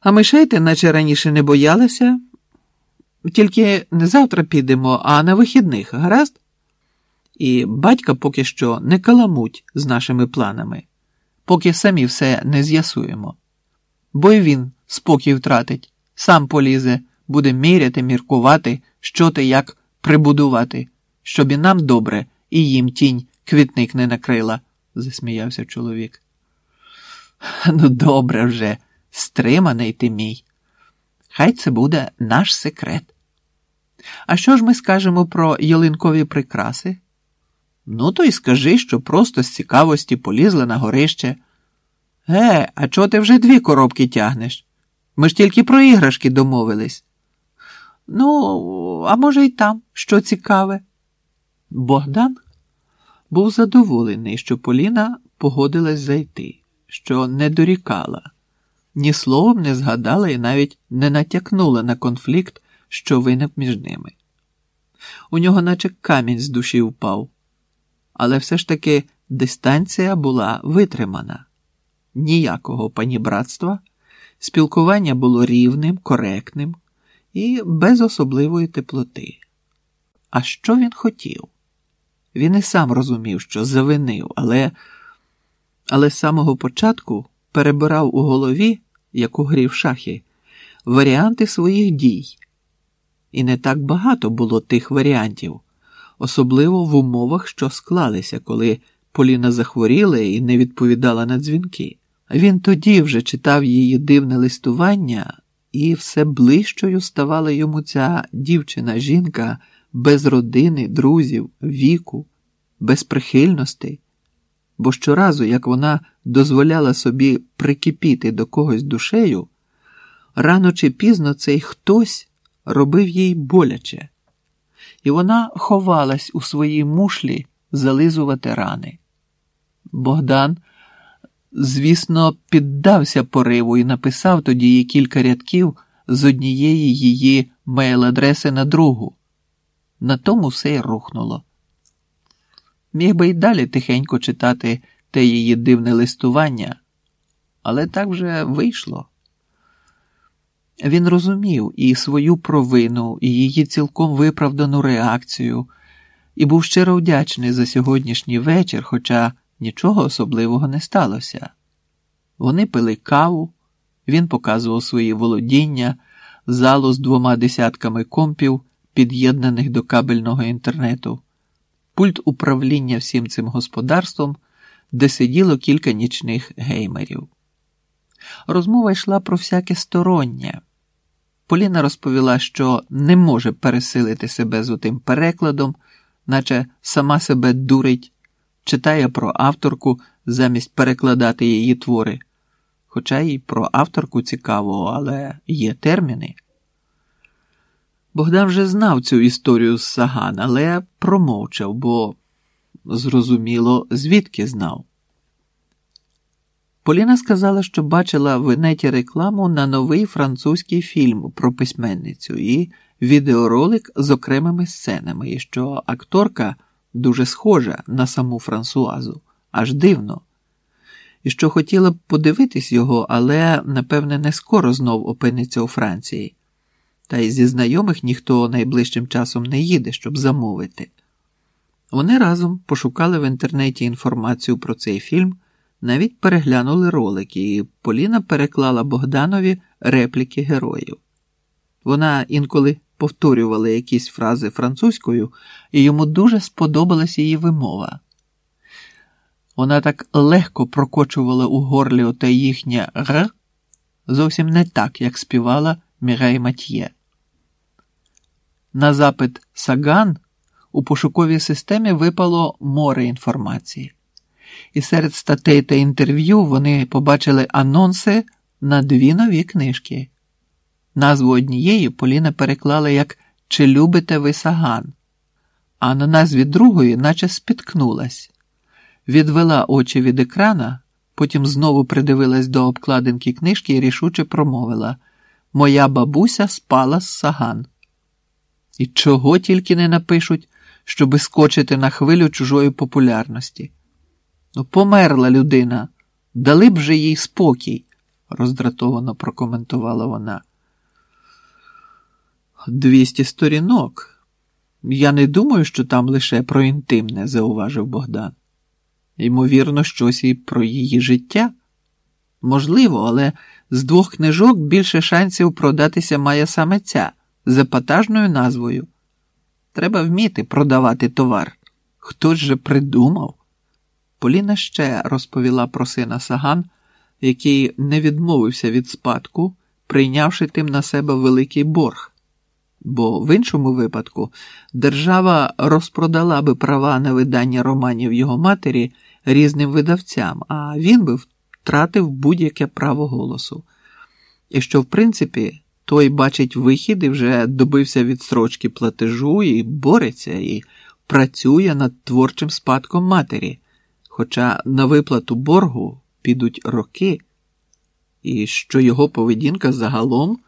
А мишей ти наче раніше не боялася. Тільки не завтра підемо, а на вихідних, гаразд? І батька поки що не каламуть з нашими планами, поки самі все не з'ясуємо. Бо й він спокій втратить, сам полізе, буде міряти, міркувати, що ти як прибудувати, щоб і нам добре, і їм тінь квітник не накрила, засміявся чоловік. Ну, добре вже, стриманий ти мій. Хай це буде наш секрет. А що ж ми скажемо про ялинкові прикраси? Ну, то й скажи, що просто з цікавості полізли на горище. Е, а чого ти вже дві коробки тягнеш? Ми ж тільки про іграшки домовились. Ну, а може, й там що цікаве. Богдан був задоволений, що Поліна погодилась зайти, що не дорікала, ні словом не згадала і навіть не натякнула на конфлікт, що виник між ними. У нього, наче камінь з душі впав, але все ж таки дистанція була витримана. Ніякого панібратства, спілкування було рівним, коректним і без особливої теплоти. А що він хотів? Він і сам розумів, що завинив, але, але з самого початку перебирав у голові, як у грі шахи, варіанти своїх дій. І не так багато було тих варіантів, особливо в умовах, що склалися, коли Поліна захворіла і не відповідала на дзвінки. Він тоді вже читав її дивне листування, і все ближчою ставала йому ця дівчина жінка без родини, друзів, віку, без прихильностей. Бо щоразу, як вона дозволяла собі прикипіти до когось душею, рано чи пізно цей хтось робив їй боляче, і вона ховалась у своїй мушлі зализувати рани. Богдан, звісно, піддався пориву і написав тоді їй кілька рядків з однієї її мейл-адреси на другу. На тому все й рухнуло. Міг би й далі тихенько читати те її дивне листування, але так вже вийшло. Він розумів і свою провину, і її цілком виправдану реакцію, і був щиро вдячний за сьогоднішній вечір, хоча нічого особливого не сталося. Вони пили каву, він показував свої володіння, залу з двома десятками компів, під'єднаних до кабельного інтернету, пульт управління всім цим господарством, де сиділо кілька нічних геймерів. Розмова йшла про всяке стороннє. Поліна розповіла, що не може пересилити себе з отим перекладом, наче сама себе дурить, читає про авторку замість перекладати її твори. Хоча й про авторку цікаво, але є терміни. Богдан вже знав цю історію з Саган, але промовчав, бо зрозуміло, звідки знав. Поліна сказала, що бачила в інеті рекламу на новий французький фільм про письменницю і відеоролик з окремими сценами, і що акторка дуже схожа на саму Франсуазу, аж дивно, і що хотіла б подивитись його, але, напевне, не скоро знов опиниться у Франції. Та й зі знайомих ніхто найближчим часом не їде, щоб замовити. Вони разом пошукали в інтернеті інформацію про цей фільм. Навіть переглянули ролики, і Поліна переклала Богданові репліки героїв. Вона інколи повторювала якісь фрази французькою, і йому дуже сподобалась її вимова. Вона так легко прокочувала у горлі оте їхнє р, зовсім не так, як співала Мірей Матьє. На запит Саган у пошуковій системі випало море інформації і серед статей та інтерв'ю вони побачили анонси на дві нові книжки. Назву однієї Поліна переклала як Чи любите ви саган, а на назві другої, наче спіткнулась, відвела очі від екрана, потім знову придивилась до обкладинки книжки і рішуче промовила Моя бабуся спала з саган. І чого тільки не напишуть, щоби скочити на хвилю чужої популярності. Ну, померла людина, дали б же їй спокій. роздратовано прокоментувала вона. Двісті сторінок. Я не думаю, що там лише про інтимне, зауважив Богдан. Ймовірно, щось і про її життя. Можливо, але з двох книжок більше шансів продатися має саме ця з епатажною назвою. Треба вміти продавати товар. Хтось же придумав. Поліна ще розповіла про сина Саган, який не відмовився від спадку, прийнявши тим на себе великий борг. Бо в іншому випадку держава розпродала би права на видання романів його матері різним видавцям, а він би втратив будь-яке право голосу. І що, в принципі, той бачить вихід і вже добився відстрочки платежу і бореться, і працює над творчим спадком матері, хоча на виплату боргу підуть роки, і що його поведінка загалом